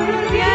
Yeah.